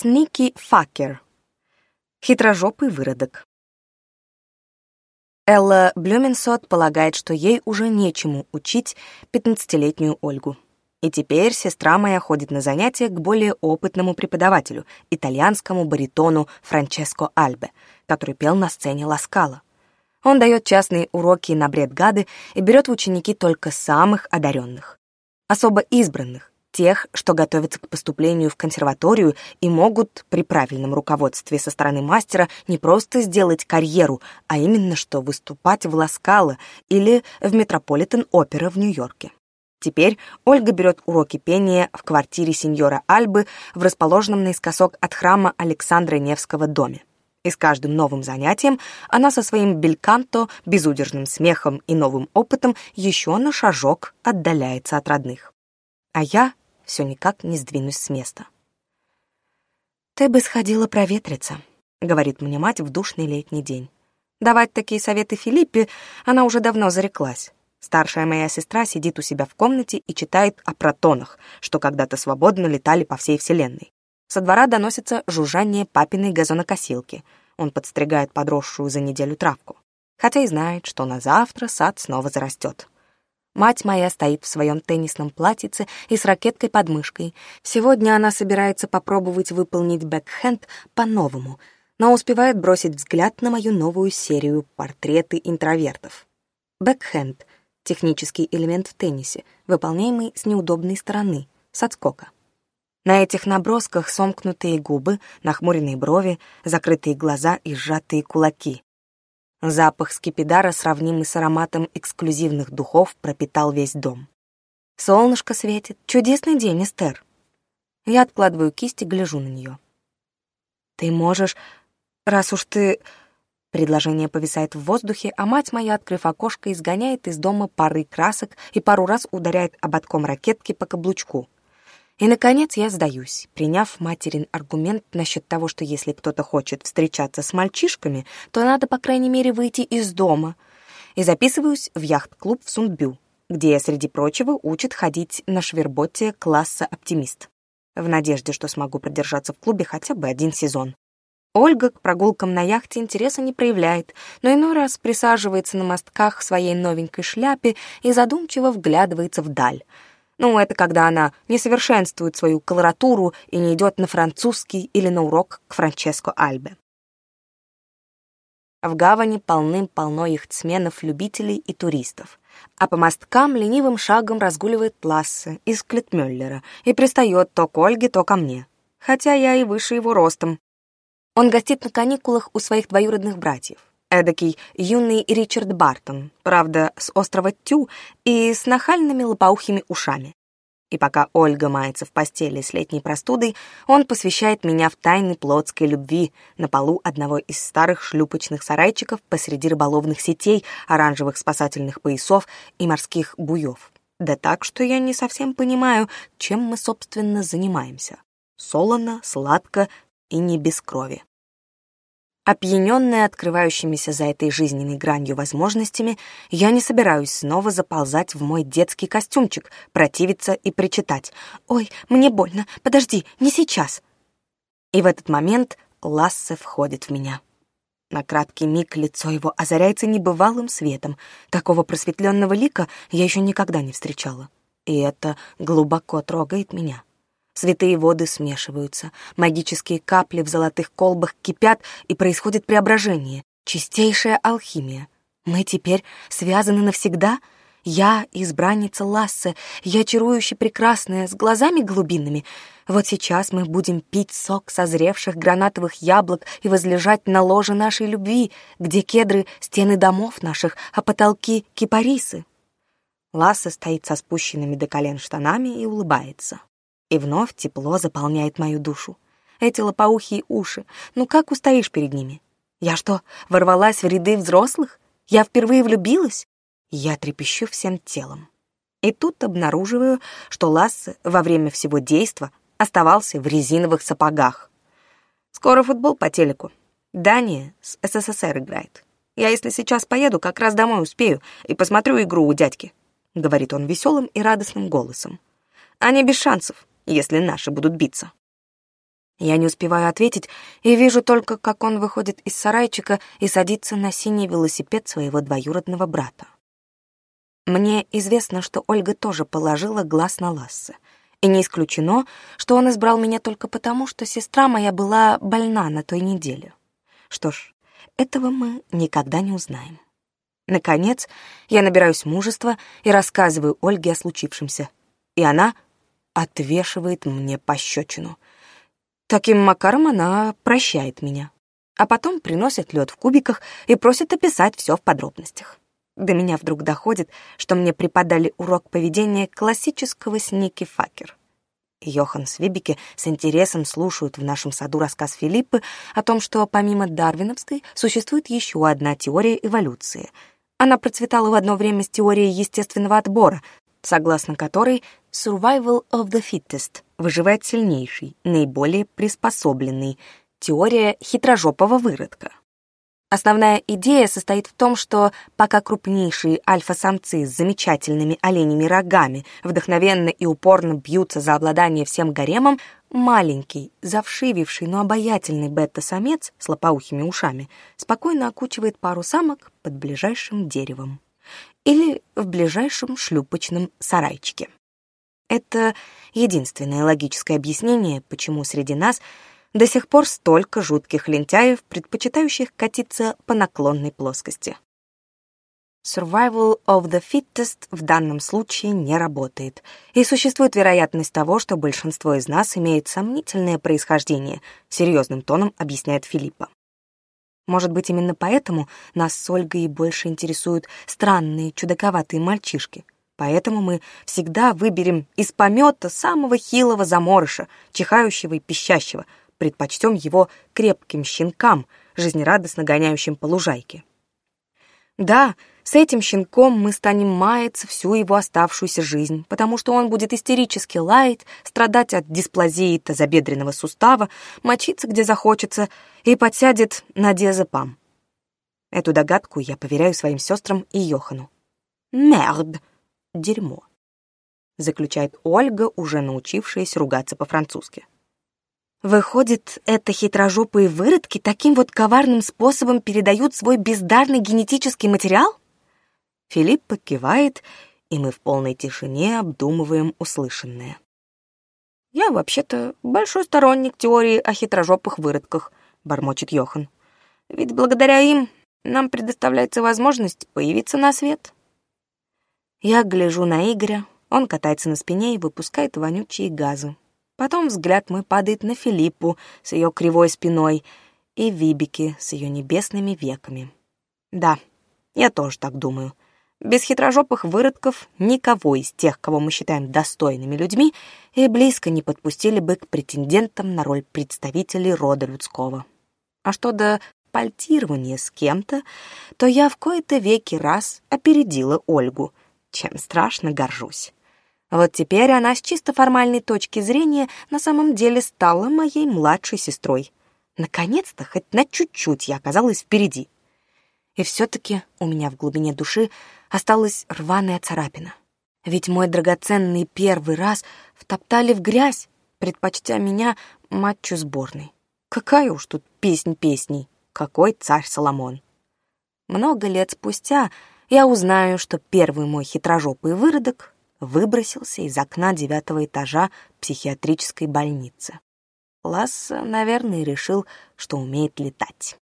Сники Факер. Хитрожопый выродок. Элла Блюменсот полагает, что ей уже нечему учить 15-летнюю Ольгу. И теперь сестра моя ходит на занятия к более опытному преподавателю, итальянскому баритону Франческо Альбе, который пел на сцене Ласкала. Он дает частные уроки на бред гады и берет в ученики только самых одаренных, особо избранных, тех, что готовятся к поступлению в консерваторию и могут при правильном руководстве со стороны мастера не просто сделать карьеру, а именно что выступать в Ласкало или в Метрополитен-опера в Нью-Йорке. Теперь Ольга берет уроки пения в квартире сеньора Альбы в расположенном наискосок от храма Александра Невского доме. И с каждым новым занятием она со своим бельканто, безудержным смехом и новым опытом еще на шажок отдаляется от родных. А я все никак не сдвинусь с места. «Ты бы сходила проветриться», — говорит мне мать в душный летний день. Давать такие советы Филиппе она уже давно зареклась. Старшая моя сестра сидит у себя в комнате и читает о протонах, что когда-то свободно летали по всей Вселенной. Со двора доносится жужжание папиной газонокосилки. Он подстригает подросшую за неделю травку. Хотя и знает, что на завтра сад снова зарастет. Мать моя стоит в своем теннисном платьице и с ракеткой под мышкой. Сегодня она собирается попробовать выполнить бэкхенд по-новому, но успевает бросить взгляд на мою новую серию «Портреты интровертов». Бэкхенд — технический элемент в теннисе, выполняемый с неудобной стороны, с отскока. На этих набросках сомкнутые губы, нахмуренные брови, закрытые глаза и сжатые кулаки. Запах скипидара, сравнимый с ароматом эксклюзивных духов, пропитал весь дом. Солнышко светит. Чудесный день, Эстер. Я откладываю кисть и гляжу на нее. Ты можешь, раз уж ты... Предложение повисает в воздухе, а мать моя, открыв окошко, изгоняет из дома пары красок и пару раз ударяет ободком ракетки по каблучку — и, наконец, я сдаюсь, приняв материн аргумент насчет того, что если кто-то хочет встречаться с мальчишками, то надо, по крайней мере, выйти из дома. И записываюсь в яхт-клуб в Сундбю, где я, среди прочего, учит ходить на шверботе класса «Оптимист», в надежде, что смогу продержаться в клубе хотя бы один сезон. Ольга к прогулкам на яхте интереса не проявляет, но иной раз присаживается на мостках в своей новенькой шляпе и задумчиво вглядывается вдаль — ну, это когда она не совершенствует свою колоратуру и не идет на французский или на урок к Франческо Альбе. В гавани полным-полно яхтсменов-любителей и туристов. А по мосткам ленивым шагом разгуливает Лассе из Клитмюллера и пристает то к Ольге, то ко мне. Хотя я и выше его ростом. Он гостит на каникулах у своих двоюродных братьев эдакий юный Ричард Бартон, правда, с острова Тю и с нахальными лопоухими ушами. И пока Ольга мается в постели с летней простудой, он посвящает меня в тайны плотской любви на полу одного из старых шлюпочных сарайчиков посреди рыболовных сетей, оранжевых спасательных поясов и морских буев. Да так, что я не совсем понимаю, чем мы, собственно, занимаемся. Солоно, сладко и не без крови. Опьяненная открывающимися за этой жизненной гранью возможностями, я не собираюсь снова заползать в мой детский костюмчик, противиться и причитать «Ой, мне больно, подожди, не сейчас!» И в этот момент Лассе входит в меня. На краткий миг лицо его озаряется небывалым светом. Такого просветленного лика я еще никогда не встречала. И это глубоко трогает меня. Святые воды смешиваются, магические капли в золотых колбах кипят, и происходит преображение, чистейшая алхимия. Мы теперь связаны навсегда? Я избранница Лассе, я чарующе прекрасная, с глазами глубинными. Вот сейчас мы будем пить сок созревших гранатовых яблок и возлежать на ложе нашей любви, где кедры — стены домов наших, а потолки — кипарисы. Ласса стоит со спущенными до колен штанами и улыбается. И вновь тепло заполняет мою душу. Эти лопоухие уши, ну как устоишь перед ними? Я что, ворвалась в ряды взрослых? Я впервые влюбилась? Я трепещу всем телом. И тут обнаруживаю, что Лассе во время всего действа оставался в резиновых сапогах. Скоро футбол по телеку. Дания с СССР играет. Я, если сейчас поеду, как раз домой успею и посмотрю игру у дядьки», — говорит он веселым и радостным голосом. «Они без шансов если наши будут биться. Я не успеваю ответить и вижу только, как он выходит из сарайчика и садится на синий велосипед своего двоюродного брата. Мне известно, что Ольга тоже положила глаз на Лассе, и не исключено, что он избрал меня только потому, что сестра моя была больна на той неделе. Что ж, этого мы никогда не узнаем. Наконец, я набираюсь мужества и рассказываю Ольге о случившемся. И она отвешивает мне пощечину. Таким макаром она прощает меня. А потом приносит лед в кубиках и просит описать все в подробностях. До меня вдруг доходит, что мне преподали урок поведения классического Сники Факер. Йохан с Вибике с интересом слушают в нашем саду рассказ Филиппы о том, что помимо дарвиновской существует еще одна теория эволюции. Она процветала в одно время с теорией естественного отбора, согласно которой «survival of the fittest» выживает сильнейший, наиболее приспособленный, теория хитрожопого выродка. Основная идея состоит в том, что пока крупнейшие альфа-самцы с замечательными оленями рогами вдохновенно и упорно бьются за обладание всем гаремом, маленький, завшививший, но обаятельный бета-самец с лопоухими ушами спокойно окучивает пару самок под ближайшим деревом или в ближайшем шлюпочном сарайчике. Это единственное логическое объяснение, почему среди нас до сих пор столько жутких лентяев, предпочитающих катиться по наклонной плоскости. Survival of the fittest в данном случае не работает, и существует вероятность того, что большинство из нас имеет сомнительное происхождение, серьезным тоном объясняет Филиппа. Может быть, именно поэтому нас с Ольгой больше интересуют странные, чудаковатые мальчишки. Поэтому мы всегда выберем из помета самого хилого заморыша, чихающего и пищащего, предпочтем его крепким щенкам, жизнерадостно гоняющим по лужайке. Да, с этим щенком мы станем маяться всю его оставшуюся жизнь, потому что он будет истерически лаять, страдать от дисплазии тазобедренного сустава, мочиться где захочется и подсядет на дезапам. Эту догадку я поверяю своим сестрам и Йохану. «Мерд!» — дерьмо, — заключает Ольга, уже научившаяся ругаться по-французски. Выходит, это хитрожопые выродки таким вот коварным способом передают свой бездарный генетический материал? Филиппа покивает, и мы в полной тишине обдумываем услышанное. «Я вообще-то большой сторонник теории о хитрожопых выродках», — бормочет Йохан. «Ведь благодаря им нам предоставляется возможность появиться на свет». Я гляжу на Игоря, он катается на спине и выпускает вонючие газы. Потом взгляд мой падает на Филиппу с ее кривой спиной и Вибики с ее небесными веками. Да, я тоже так думаю. Без хитрожопых выродков никого из тех, кого мы считаем достойными людьми, и близко не подпустили бы к претендентам на роль представителей рода людского. А что до пальтирования с кем-то, то я в кои-то веки раз опередила Ольгу, чем страшно горжусь. Вот теперь она с чисто формальной точки зрения на самом деле стала моей младшей сестрой. Наконец-то хоть на чуть-чуть я оказалась впереди. И все-таки у меня в глубине души осталась рваная царапина. Ведь мой драгоценный первый раз втоптали в грязь, предпочтя меня матчу сборной. Какая уж тут песнь песней, какой царь Соломон. Много лет спустя я узнаю, что первый мой хитрожопый выродок выбросился из окна девятого этажа психиатрической больницы. Ласса, наверное, решил, что умеет летать.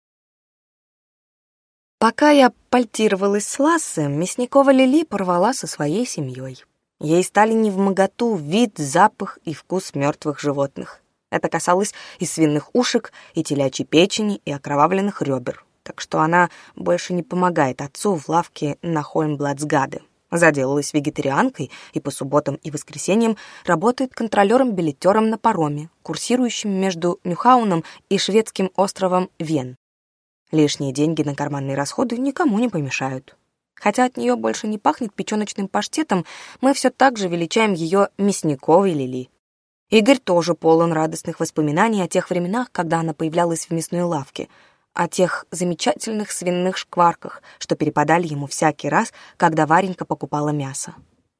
Пока я пальтировалась с Лассом, Мясникова Лили порвала со своей семьей. Ей стали невмоготу вид, запах и вкус мертвых животных. Это касалось и свиных ушек, и телячьей печени, и окровавленных ребер. Так что она больше не помогает отцу в лавке на Хольмблацгады. Заделалась вегетарианкой и по субботам и воскресеньям работает контролером-билетером на пароме, курсирующим между Нюхауном и шведским островом Вен. Лишние деньги на карманные расходы никому не помешают. Хотя от нее больше не пахнет печеночным паштетом, мы все так же величаем ее мясниковой Лили. Игорь тоже полон радостных воспоминаний о тех временах, когда она появлялась в мясной лавке, о тех замечательных свиных шкварках, что перепадали ему всякий раз, когда Варенька покупала мясо.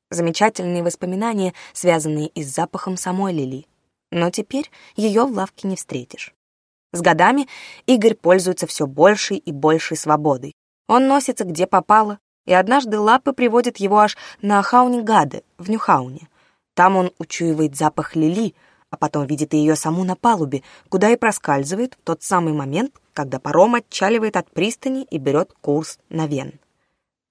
Замечательные воспоминания, связанные и с запахом самой Лили. Но теперь ее в лавке не встретишь. С годами Игорь пользуется все большей и большей свободой. Он носится где попало, и однажды лапы приводят его аж на Ахауни Гады, в Нюхауне. Там он учуивает запах лили, а потом видит ее саму на палубе, куда и проскальзывает в тот самый момент, когда паром отчаливает от пристани и берет курс на Вен.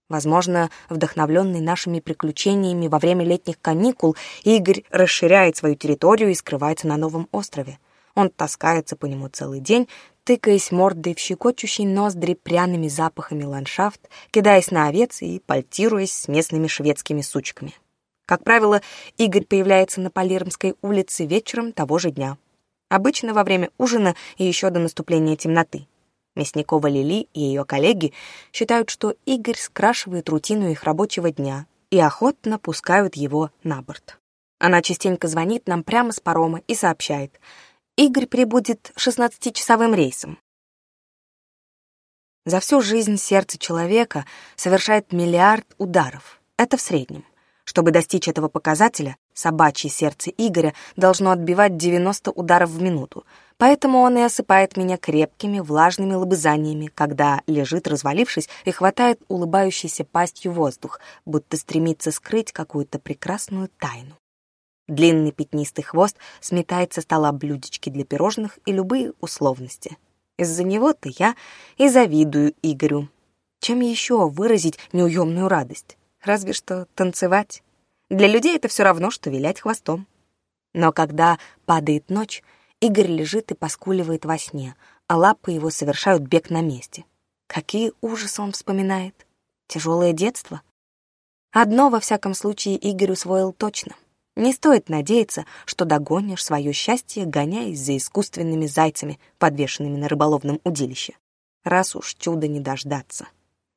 Возможно, вдохновленный нашими приключениями во время летних каникул, Игорь расширяет свою территорию и скрывается на новом острове. Он таскается по нему целый день, тыкаясь мордой в щекочущий ноздри пряными запахами ландшафт, кидаясь на овец и пальтируясь с местными шведскими сучками. Как правило, Игорь появляется на Палермской улице вечером того же дня. Обычно во время ужина и еще до наступления темноты. Мясникова Лили и ее коллеги считают, что Игорь скрашивает рутину их рабочего дня и охотно пускают его на борт. Она частенько звонит нам прямо с парома и сообщает — Игорь прибудет шестнадцатичасовым рейсом. За всю жизнь сердце человека совершает миллиард ударов. Это в среднем. Чтобы достичь этого показателя, собачье сердце Игоря должно отбивать 90 ударов в минуту. Поэтому он и осыпает меня крепкими, влажными лобызаниями, когда лежит, развалившись, и хватает улыбающейся пастью воздух, будто стремится скрыть какую-то прекрасную тайну. Длинный пятнистый хвост сметает со стола блюдечки для пирожных и любые условности. Из-за него-то я и завидую Игорю. Чем еще выразить неуемную радость? Разве что танцевать. Для людей это все равно, что вилять хвостом. Но когда падает ночь, Игорь лежит и поскуливает во сне, а лапы его совершают бег на месте. Какие ужасы он вспоминает. Тяжелое детство. Одно, во всяком случае, Игорь усвоил точно. Не стоит надеяться, что догонишь свое счастье, гоняясь за искусственными зайцами, подвешенными на рыболовном удилище. Раз уж чудо не дождаться.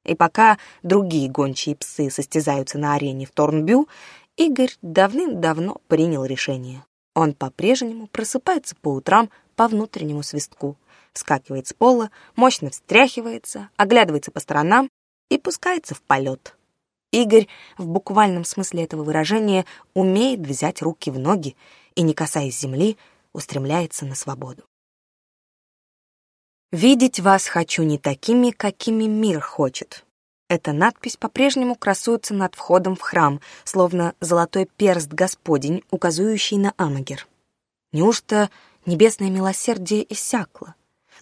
И пока другие гончие псы состязаются на арене в Торнбю, Игорь давным-давно принял решение. Он по-прежнему просыпается по утрам по внутреннему свистку, вскакивает с пола, мощно встряхивается, оглядывается по сторонам и пускается в полет. Игорь, в буквальном смысле этого выражения, умеет взять руки в ноги и, не касаясь земли, устремляется на свободу. «Видеть вас хочу не такими, какими мир хочет». Эта надпись по-прежнему красуется над входом в храм, словно золотой перст Господень, указывающий на Амагер. Неужто небесное милосердие иссякло?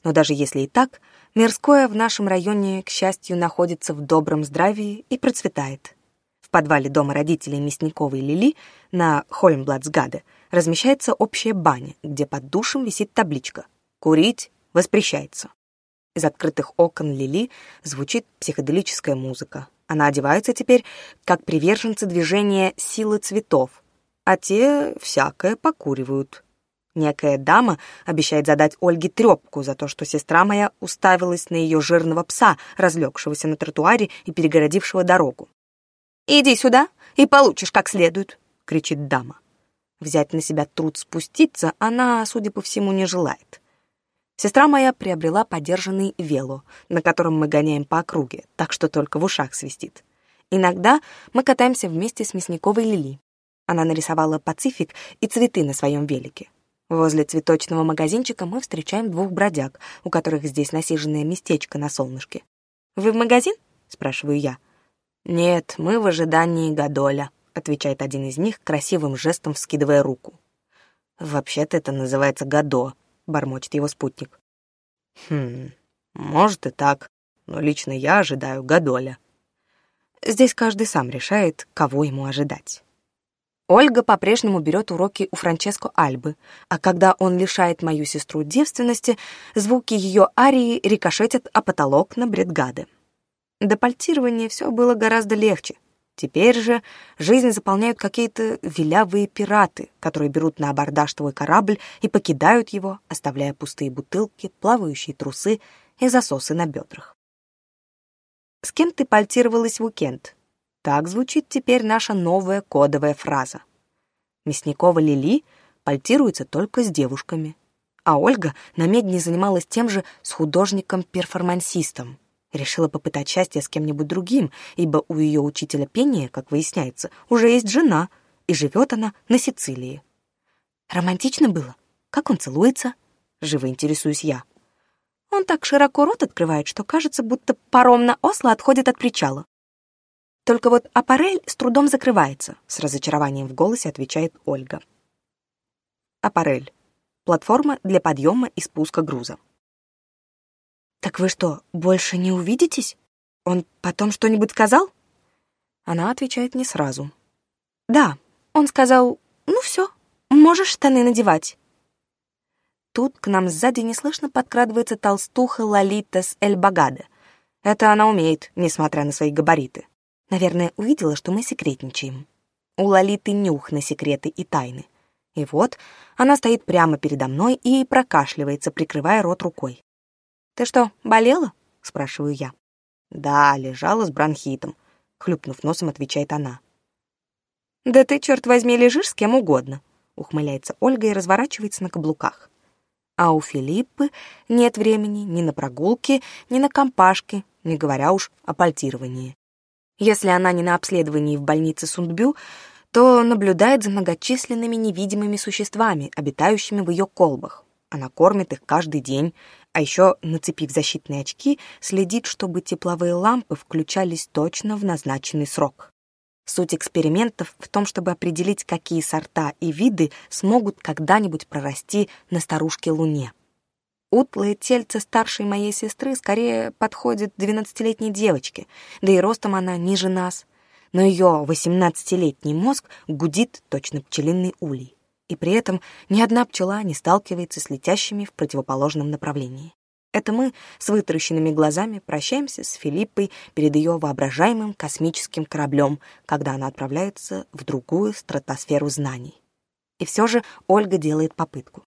Но даже если и так — Мирское в нашем районе, к счастью, находится в добром здравии и процветает. В подвале дома родителей Мясниковой Лили на Хольмблатсгаде размещается общая баня, где под душем висит табличка «Курить воспрещается». Из открытых окон Лили звучит психоделическая музыка. Она одевается теперь как приверженцы движения «Силы цветов», а те всякое покуривают – Некая дама обещает задать Ольге трепку за то, что сестра моя уставилась на ее жирного пса, разлегшегося на тротуаре и перегородившего дорогу. «Иди сюда и получишь как следует», — кричит дама. Взять на себя труд спуститься она, судя по всему, не желает. Сестра моя приобрела подержанный вело, на котором мы гоняем по округе, так что только в ушах свистит. Иногда мы катаемся вместе с Мясниковой Лили. Она нарисовала Пацифик и цветы на своем велике. Возле цветочного магазинчика мы встречаем двух бродяг, у которых здесь насиженное местечко на солнышке. «Вы в магазин?» — спрашиваю я. «Нет, мы в ожидании Гадоля», — отвечает один из них, красивым жестом вскидывая руку. «Вообще-то это называется Гадо», — бормочет его спутник. «Хм, может и так, но лично я ожидаю Гадоля». Здесь каждый сам решает, кого ему ожидать. Ольга по-прежнему берет уроки у Франческо Альбы, а когда он лишает мою сестру девственности, звуки ее арии рикошетят о потолок на бредгады. До пальтирования все было гораздо легче. Теперь же жизнь заполняют какие-то вилявые пираты, которые берут на абордаж твой корабль и покидают его, оставляя пустые бутылки, плавающие трусы и засосы на бедрах. «С кем ты пальтировалась в уикенд?» Так звучит теперь наша новая кодовая фраза. Мясникова Лили пальтируется только с девушками. А Ольга на намедни занималась тем же с художником-перформансистом. Решила попытать счастье с кем-нибудь другим, ибо у ее учителя пения, как выясняется, уже есть жена, и живет она на Сицилии. Романтично было? Как он целуется? Живо интересуюсь я. Он так широко рот открывает, что кажется, будто паром на осло отходит от причала. Только вот аппарель с трудом закрывается, с разочарованием в голосе отвечает Ольга. Аппарель. Платформа для подъема и спуска груза. «Так вы что, больше не увидитесь? Он потом что-нибудь сказал?» Она отвечает не сразу. «Да, он сказал, ну все, можешь штаны надевать». Тут к нам сзади неслышно подкрадывается толстуха Лолита с Эльбагаде. Это она умеет, несмотря на свои габариты. Наверное, увидела, что мы секретничаем. У Лолиты нюх на секреты и тайны. И вот она стоит прямо передо мной и прокашливается, прикрывая рот рукой. «Ты что, болела?» — спрашиваю я. «Да, лежала с бронхитом», — хлюпнув носом, отвечает она. «Да ты, черт возьми, лежишь с кем угодно», — ухмыляется Ольга и разворачивается на каблуках. А у Филиппы нет времени ни на прогулки, ни на компашки, не говоря уж о пальтировании. Если она не на обследовании в больнице Сундбю, то наблюдает за многочисленными невидимыми существами, обитающими в ее колбах. Она кормит их каждый день, а еще, нацепив защитные очки, следит, чтобы тепловые лампы включались точно в назначенный срок. Суть экспериментов в том, чтобы определить, какие сорта и виды смогут когда-нибудь прорасти на старушке Луне. Утлое тельце старшей моей сестры скорее подходит двенадцатилетней девочке, да и ростом она ниже нас. Но ее восемнадцатилетний мозг гудит точно пчелиный улей. И при этом ни одна пчела не сталкивается с летящими в противоположном направлении. Это мы с вытаращенными глазами прощаемся с Филиппой перед ее воображаемым космическим кораблем, когда она отправляется в другую стратосферу знаний. И все же Ольга делает попытку.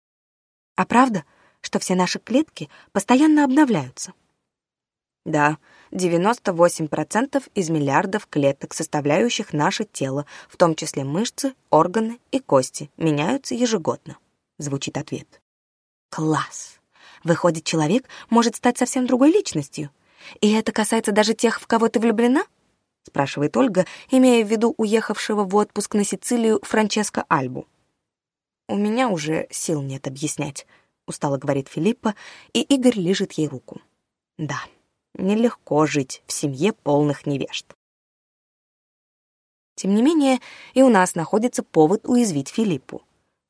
«А правда?» что все наши клетки постоянно обновляются. Да, 98% из миллиардов клеток, составляющих наше тело, в том числе мышцы, органы и кости, меняются ежегодно. Звучит ответ. Класс! Выходит, человек может стать совсем другой личностью. И это касается даже тех, в кого ты влюблена? Спрашивает Ольга, имея в виду уехавшего в отпуск на Сицилию Франческо Альбу. У меня уже сил нет объяснять устало говорит Филиппа, и Игорь лежит ей руку. Да, нелегко жить в семье полных невежд. Тем не менее, и у нас находится повод уязвить Филиппу.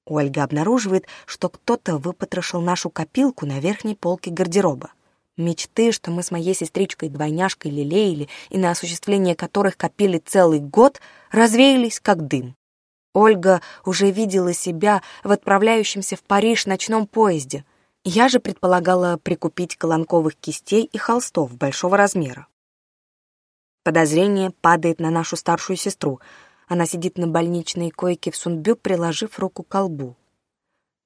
Ольга обнаруживает, что кто-то выпотрошил нашу копилку на верхней полке гардероба. Мечты, что мы с моей сестричкой-двойняшкой лелеяли и на осуществление которых копили целый год, развеялись как дым. Ольга уже видела себя в отправляющемся в Париж ночном поезде. Я же предполагала прикупить колонковых кистей и холстов большого размера. Подозрение падает на нашу старшую сестру. Она сидит на больничной койке в Сунбю, приложив руку к колбу.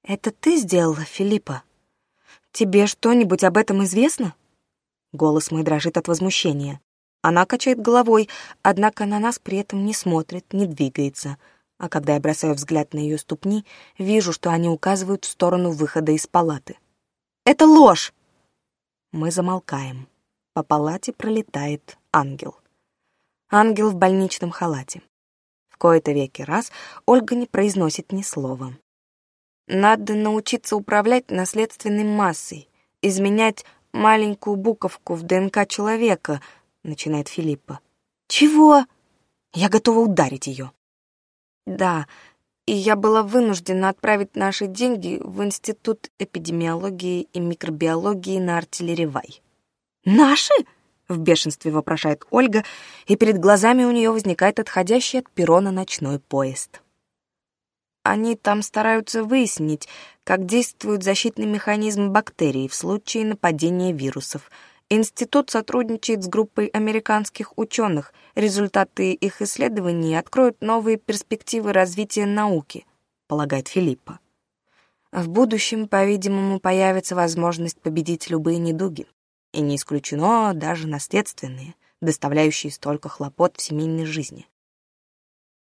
«Это ты сделала, Филиппа? Тебе что-нибудь об этом известно?» Голос мой дрожит от возмущения. Она качает головой, однако на нас при этом не смотрит, не двигается — а когда я бросаю взгляд на ее ступни, вижу, что они указывают в сторону выхода из палаты. «Это ложь!» Мы замолкаем. По палате пролетает ангел. Ангел в больничном халате. В кои-то веки раз Ольга не произносит ни слова. «Надо научиться управлять наследственной массой, изменять маленькую буковку в ДНК человека», — начинает Филиппа. «Чего?» Я готова ударить ее. Да, и я была вынуждена отправить наши деньги в Институт эпидемиологии и микробиологии на Артиллеревай. «Наши?» — в бешенстве вопрошает Ольга, и перед глазами у нее возникает отходящий от перрона ночной поезд. Они там стараются выяснить, как действует защитный механизм бактерий в случае нападения вирусов — Институт сотрудничает с группой американских ученых. Результаты их исследований откроют новые перспективы развития науки, полагает Филиппа. В будущем, по-видимому, появится возможность победить любые недуги. И не исключено даже наследственные, доставляющие столько хлопот в семейной жизни.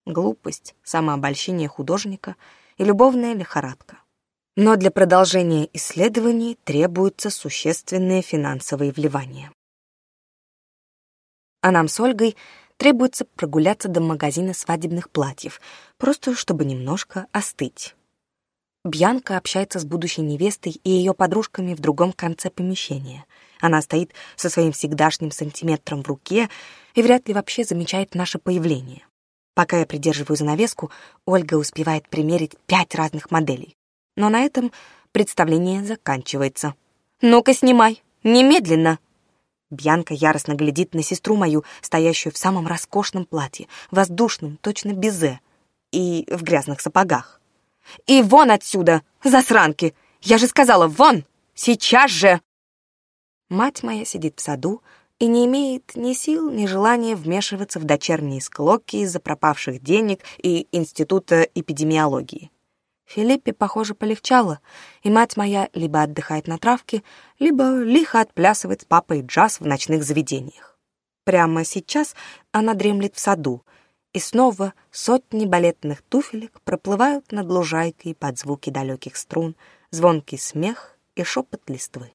Глупость, самообольщение художника и любовная лихорадка. Но для продолжения исследований требуются существенные финансовые вливания. А нам с Ольгой требуется прогуляться до магазина свадебных платьев, просто чтобы немножко остыть. Бьянка общается с будущей невестой и ее подружками в другом конце помещения. Она стоит со своим всегдашним сантиметром в руке и вряд ли вообще замечает наше появление. Пока я придерживаю занавеску, Ольга успевает примерить пять разных моделей. Но на этом представление заканчивается. «Ну-ка, снимай! Немедленно!» Бьянка яростно глядит на сестру мою, стоящую в самом роскошном платье, воздушном, точно безе, и в грязных сапогах. «И вон отсюда, засранки! Я же сказала, вон! Сейчас же!» Мать моя сидит в саду и не имеет ни сил, ни желания вмешиваться в дочерние склоки из-за пропавших денег и института эпидемиологии. Филиппе, похоже, полегчало, и мать моя либо отдыхает на травке, либо лихо отплясывает с папой джаз в ночных заведениях. Прямо сейчас она дремлет в саду, и снова сотни балетных туфелек проплывают над лужайкой под звуки далеких струн, звонкий смех и шепот листвы.